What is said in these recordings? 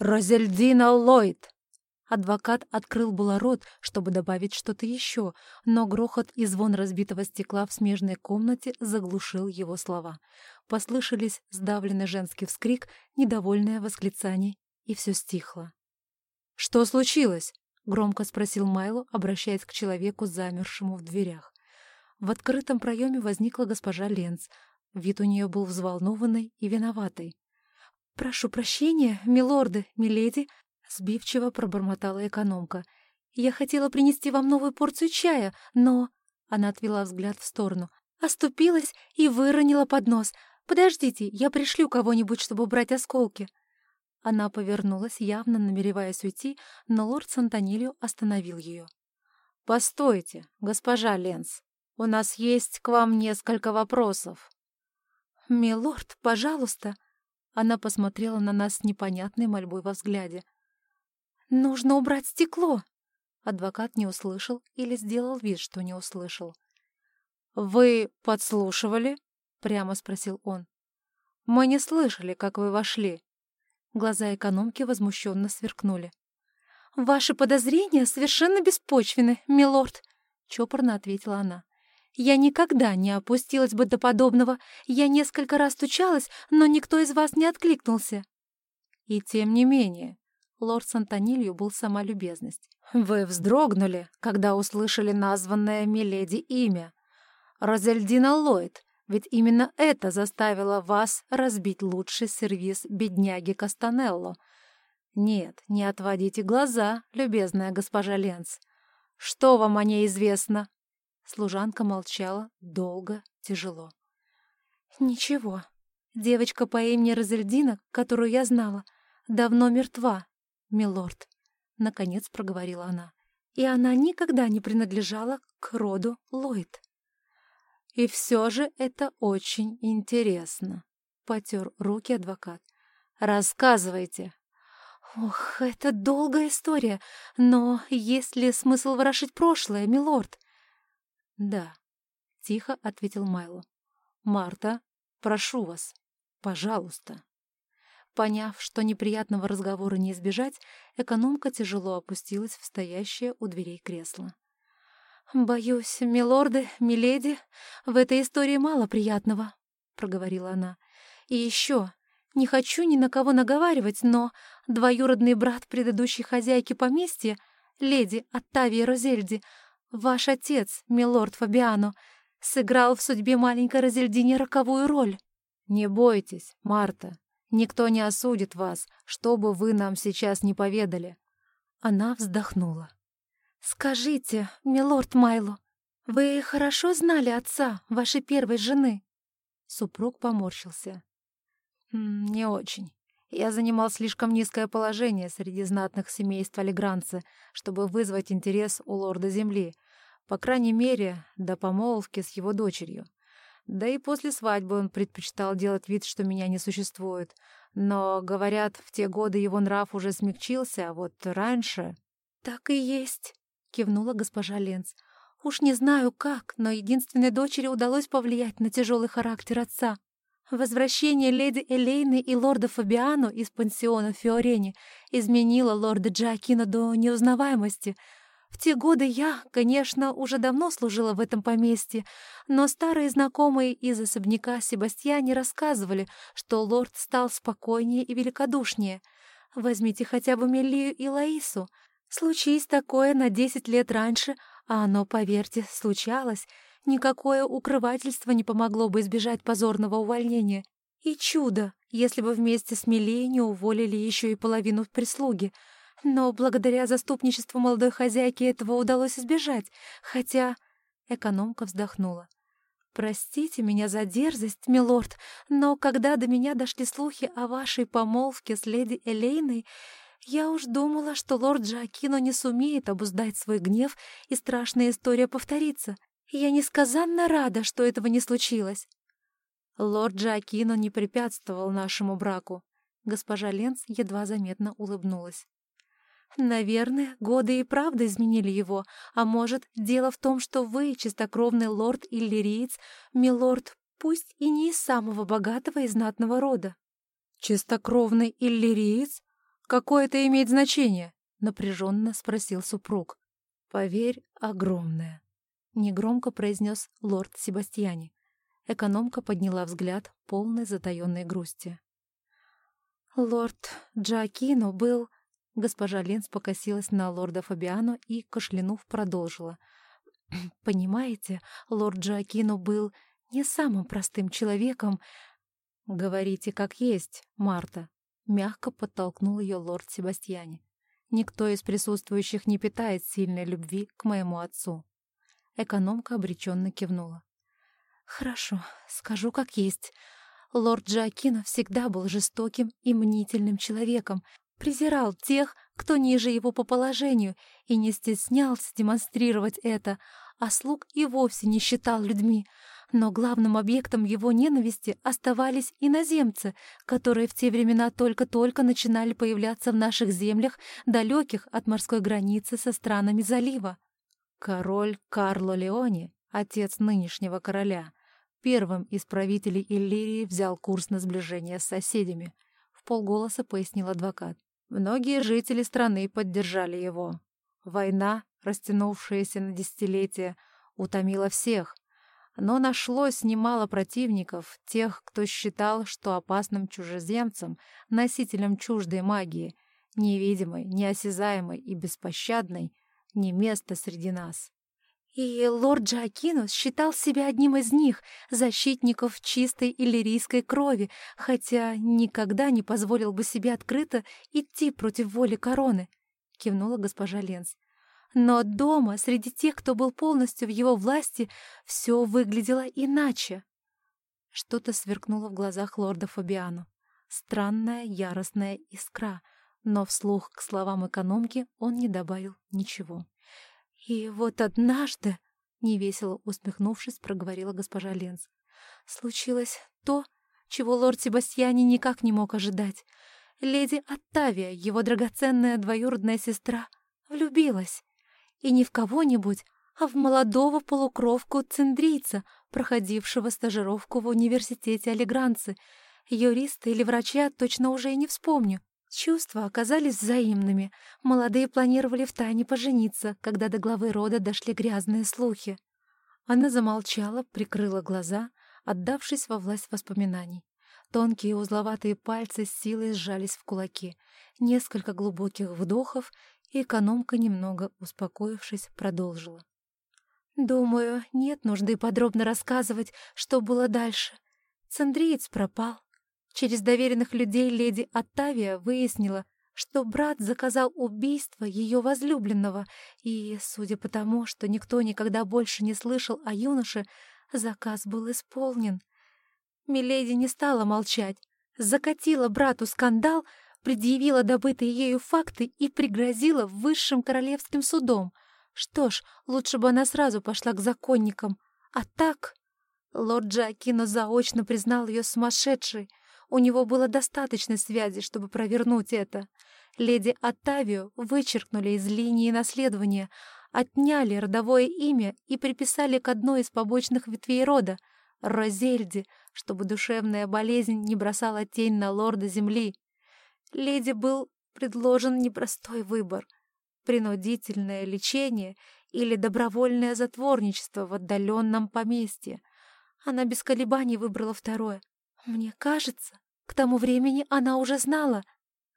Розельдина Ллойд!» Адвокат открыл было рот, чтобы добавить что-то еще, но грохот и звон разбитого стекла в смежной комнате заглушил его слова. Послышались сдавленный женский вскрик, недовольное восклицание, и все стихло. «Что случилось?» — громко спросил Майло, обращаясь к человеку, замершему в дверях. В открытом проеме возникла госпожа Ленц. Вид у нее был взволнованный и виноватый. «Прошу прощения, милорды, миледи», Сбивчиво пробормотала экономка. «Я хотела принести вам новую порцию чая, но...» Она отвела взгляд в сторону. «Оступилась и выронила поднос. Подождите, я пришлю кого-нибудь, чтобы убрать осколки». Она повернулась, явно намереваясь уйти, но лорд Сантонилио остановил ее. «Постойте, госпожа Ленс, у нас есть к вам несколько вопросов». «Милорд, пожалуйста!» Она посмотрела на нас с непонятной мольбой во взгляде. «Нужно убрать стекло!» Адвокат не услышал или сделал вид, что не услышал. «Вы подслушивали?» — прямо спросил он. «Мы не слышали, как вы вошли». Глаза экономки возмущенно сверкнули. «Ваши подозрения совершенно беспочвены, милорд», — чопорно ответила она. «Я никогда не опустилась бы до подобного. Я несколько раз стучалась, но никто из вас не откликнулся». «И тем не менее, Лорд Сантонилью был сама любезность. «Вы вздрогнули, когда услышали названное Миледи имя. Розельдина Ллойд, ведь именно это заставило вас разбить лучший сервиз бедняги Кастанелло. Нет, не отводите глаза, любезная госпожа Ленц. Что вам о ней известно?» Служанка молчала долго, тяжело. «Ничего. Девочка по имени Розельдина, которую я знала, давно мертва милорд», — наконец проговорила она. «И она никогда не принадлежала к роду Ллойд». «И все же это очень интересно», — потер руки адвокат. «Рассказывайте». «Ох, это долгая история, но есть ли смысл ворошить прошлое, милорд?» «Да», — тихо ответил Майло. «Марта, прошу вас, пожалуйста». Поняв, что неприятного разговора не избежать, экономка тяжело опустилась в стоящее у дверей кресло. «Боюсь, милорды, миледи, в этой истории мало приятного», — проговорила она. «И еще, не хочу ни на кого наговаривать, но двоюродный брат предыдущей хозяйки поместья, леди Оттавия Розельди, ваш отец, милорд Фабиано, сыграл в судьбе маленькой Розельдине роковую роль». «Не бойтесь, Марта», Никто не осудит вас, что бы вы нам сейчас не поведали». Она вздохнула. «Скажите, милорд Майло, вы хорошо знали отца вашей первой жены?» Супруг поморщился. «Не очень. Я занимал слишком низкое положение среди знатных семейств Алигранца, чтобы вызвать интерес у лорда Земли, по крайней мере, до помолвки с его дочерью. Да и после свадьбы он предпочитал делать вид, что меня не существует. Но, говорят, в те годы его нрав уже смягчился, а вот раньше... «Так и есть», — кивнула госпожа Ленц. «Уж не знаю как, но единственной дочери удалось повлиять на тяжелый характер отца. Возвращение леди Элейны и лорда Фабиано из пансиона Фиорени изменило лорда Джоакина до неузнаваемости — в те годы я, конечно, уже давно служила в этом поместье, но старые знакомые из особняка Себастьяне рассказывали, что лорд стал спокойнее и великодушнее. Возьмите хотя бы Меллию и Лаису. Случись такое на десять лет раньше, а оно, поверьте, случалось, никакое укрывательство не помогло бы избежать позорного увольнения. И чудо, если бы вместе с Мелией не уволили еще и половину прислуги — но благодаря заступничеству молодой хозяйки этого удалось избежать, хотя...» Экономка вздохнула. «Простите меня за дерзость, милорд, но когда до меня дошли слухи о вашей помолвке с леди Элейной, я уж думала, что лорд Джоакино не сумеет обуздать свой гнев, и страшная история повторится. Я несказанно рада, что этого не случилось». Лорд Джоакино не препятствовал нашему браку. Госпожа Ленц едва заметно улыбнулась. Наверное, годы и правда изменили его, а может, дело в том, что вы, чистокровный лорд Иллириец, милорд, пусть и не из самого богатого и знатного рода. Чистокровный Иллириец? какое это имеет значение?» — напряженно спросил супруг. «Поверь, огромное», — негромко произнес лорд Себастьяни. Экономка подняла взгляд, полный затаённой грусти. «Лорд Джоакино был...» Госпожа Ленс покосилась на лорда Фабиано и, кашлянув, продолжила. «Понимаете, лорд Джоакино был не самым простым человеком...» «Говорите, как есть, Марта», — мягко подтолкнул ее лорд Себастьяне. «Никто из присутствующих не питает сильной любви к моему отцу». Экономка обреченно кивнула. «Хорошо, скажу как есть. Лорд Джоакино всегда был жестоким и мнительным человеком, презирал тех, кто ниже его по положению, и не стеснялся демонстрировать это, а слуг и вовсе не считал людьми. Но главным объектом его ненависти оставались иноземцы, которые в те времена только-только начинали появляться в наших землях, далеких от морской границы со странами залива. Король Карло Леони, отец нынешнего короля, первым из правителей Иллирии взял курс на сближение с соседями. В полголоса пояснил адвокат. Многие жители страны поддержали его. Война, растянувшаяся на десятилетия, утомила всех. Но нашлось немало противников, тех, кто считал, что опасным чужеземцам, носителям чуждой магии, невидимой, неосязаемой и беспощадной, не место среди нас. И лорд Джоакинус считал себя одним из них, защитников чистой иллирийской крови, хотя никогда не позволил бы себе открыто идти против воли короны, — кивнула госпожа Ленс. Но дома, среди тех, кто был полностью в его власти, все выглядело иначе. Что-то сверкнуло в глазах лорда Фабиану. Странная яростная искра, но вслух к словам экономки он не добавил ничего. «И вот однажды», — невесело усмехнувшись, проговорила госпожа Ленц, «случилось то, чего лорд Себастьяни никак не мог ожидать. Леди Оттавия, его драгоценная двоюродная сестра, влюбилась. И не в кого-нибудь, а в молодого полукровку циндрийца, проходившего стажировку в университете Алигранцы. Юриста или врача точно уже и не вспомню. Чувства оказались взаимными. Молодые планировали втайне пожениться, когда до главы рода дошли грязные слухи. Она замолчала, прикрыла глаза, отдавшись во власть воспоминаний. Тонкие узловатые пальцы с силой сжались в кулаки. Несколько глубоких вдохов, и экономка, немного успокоившись, продолжила. «Думаю, нет нужды подробно рассказывать, что было дальше. Цандриец пропал. Через доверенных людей леди Оттавия выяснила, что брат заказал убийство ее возлюбленного, и, судя по тому, что никто никогда больше не слышал о юноше, заказ был исполнен. Миледи не стала молчать, закатила брату скандал, предъявила добытые ею факты и пригрозила высшим королевским судом. Что ж, лучше бы она сразу пошла к законникам. А так... Лорд Джакино заочно признал ее сумасшедшей, у него было достаточно связи, чтобы провернуть это. Леди Оттавию вычеркнули из линии наследования, отняли родовое имя и приписали к одной из побочных ветвей рода — Розельде, чтобы душевная болезнь не бросала тень на лорда земли. Леди был предложен непростой выбор — принудительное лечение или добровольное затворничество в отдаленном поместье. Она без колебаний выбрала второе. Мне кажется, к тому времени она уже знала.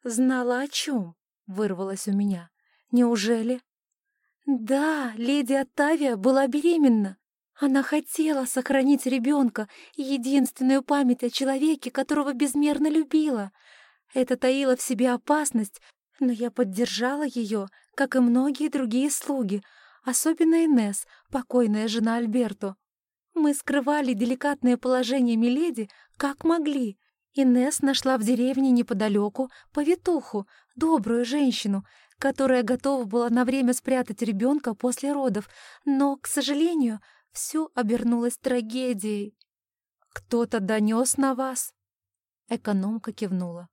Знала о чем? Вырвалось у меня. Неужели? Да, леди Оттавия была беременна. Она хотела сохранить ребенка, единственную память о человеке, которого безмерно любила. Это таило в себе опасность, но я поддержала ее, как и многие другие слуги, особенно Инес, покойная жена Альберто. Мы скрывали деликатное положение Миледи, как могли. Инес нашла в деревне неподалеку повитуху, добрую женщину, которая готова была на время спрятать ребенка после родов, но, к сожалению, все обернулось трагедией. «Кто-то донес на вас?» Экономка кивнула.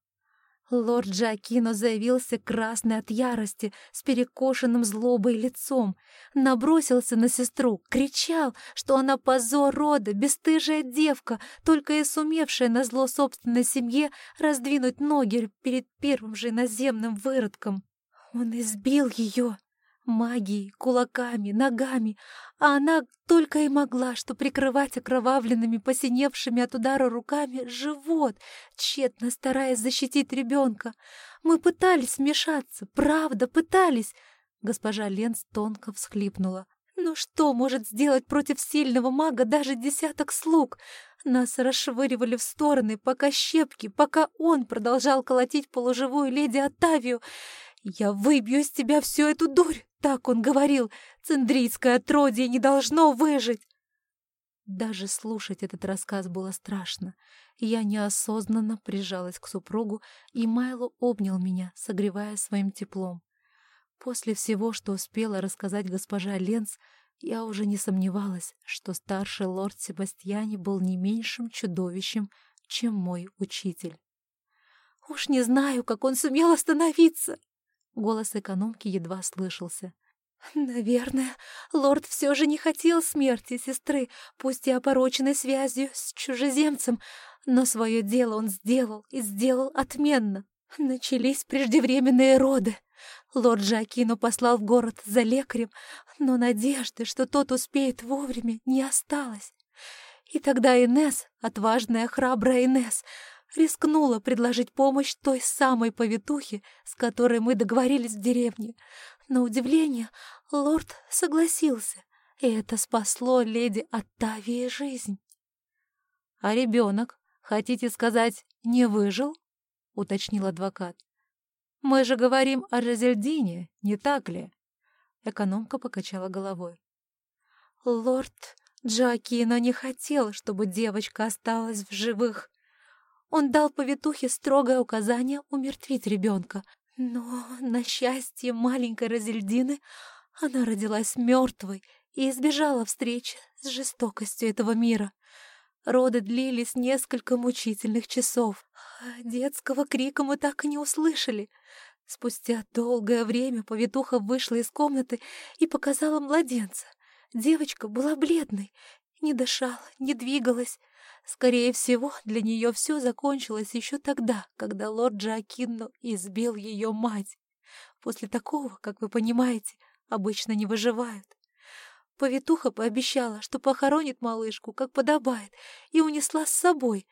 Лорд Джакино заявился красный от ярости, с перекошенным злобой лицом. Набросился на сестру, кричал, что она позор рода, бесстыжая девка, только и сумевшая на зло собственной семье раздвинуть ноги перед первым же наземным выродком. Он избил ее, магией, кулаками, ногами, а она только и могла, что прикрывать окровавленными, посиневшими от удара руками живот, тщетно стараясь защитить ребенка. Мы пытались вмешаться, правда, пытались. Госпожа Ленц тонко всхлипнула. Ну что может сделать против сильного мага даже десяток слуг? Нас расшвыривали в стороны, пока щепки, пока он продолжал колотить полуживую леди Оттавию. «Я выбью из тебя всю эту дурь!» Так он говорил, цендрийское отродье не должно выжить. Даже слушать этот рассказ было страшно. Я неосознанно прижалась к супругу, и Майло обнял меня, согревая своим теплом. После всего, что успела рассказать госпожа Ленц, я уже не сомневалась, что старший лорд Себастьяне был не меньшим чудовищем, чем мой учитель. «Уж не знаю, как он сумел остановиться!» Голос экономки едва слышался. «Наверное, лорд все же не хотел смерти сестры, пусть и опороченной связью с чужеземцем, но свое дело он сделал и сделал отменно. Начались преждевременные роды. Лорд Жакино послал в город за лекарем, но надежды, что тот успеет вовремя, не осталось. И тогда Инес, отважная, храбрая Инес, рискнула предложить помощь той самой повитухе, с которой мы договорились в деревне. На удивление, лорд согласился, и это спасло леди Оттавии жизнь. — А ребенок, хотите сказать, не выжил? — уточнил адвокат. — Мы же говорим о Розельдине, не так ли? Экономка покачала головой. — Лорд Джоакино не хотел, чтобы девочка осталась в живых. Он дал повитухе строгое указание умертвить ребенка. Но, на счастье маленькой Розельдины, она родилась мертвой и избежала встречи с жестокостью этого мира. Роды длились несколько мучительных часов. А детского крика мы так и не услышали. Спустя долгое время повитуха вышла из комнаты и показала младенца. Девочка была бледной, не дышала, не двигалась. Скорее всего, для нее все закончилось еще тогда, когда лорд Джоакинно избил ее мать. После такого, как вы понимаете, обычно не выживают. Повитуха пообещала, что похоронит малышку, как подобает, и унесла с собой.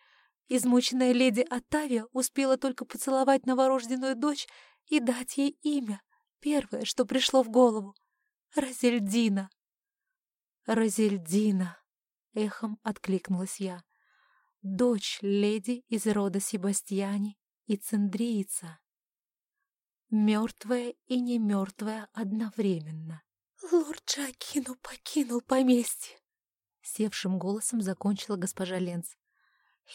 Измученная леди Оттавия успела только поцеловать новорожденную дочь и дать ей имя, первое, что пришло в голову — Розельдина. «Розельдина!» — эхом откликнулась я дочь леди из рода Себастьяни и Цендриица. Мертвая и не мертвая одновременно. «Лорд Джакину покинул поместье!» Севшим голосом закончила госпожа Ленц.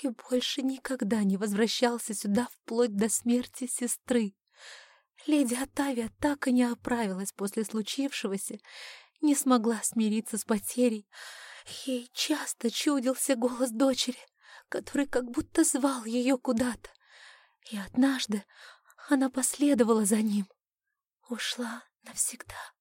«И больше никогда не возвращался сюда вплоть до смерти сестры. Леди Атавия так и не оправилась после случившегося, не смогла смириться с потерей. Ей часто чудился голос дочери, который как будто звал ее куда-то. И однажды она последовала за ним. Ушла навсегда.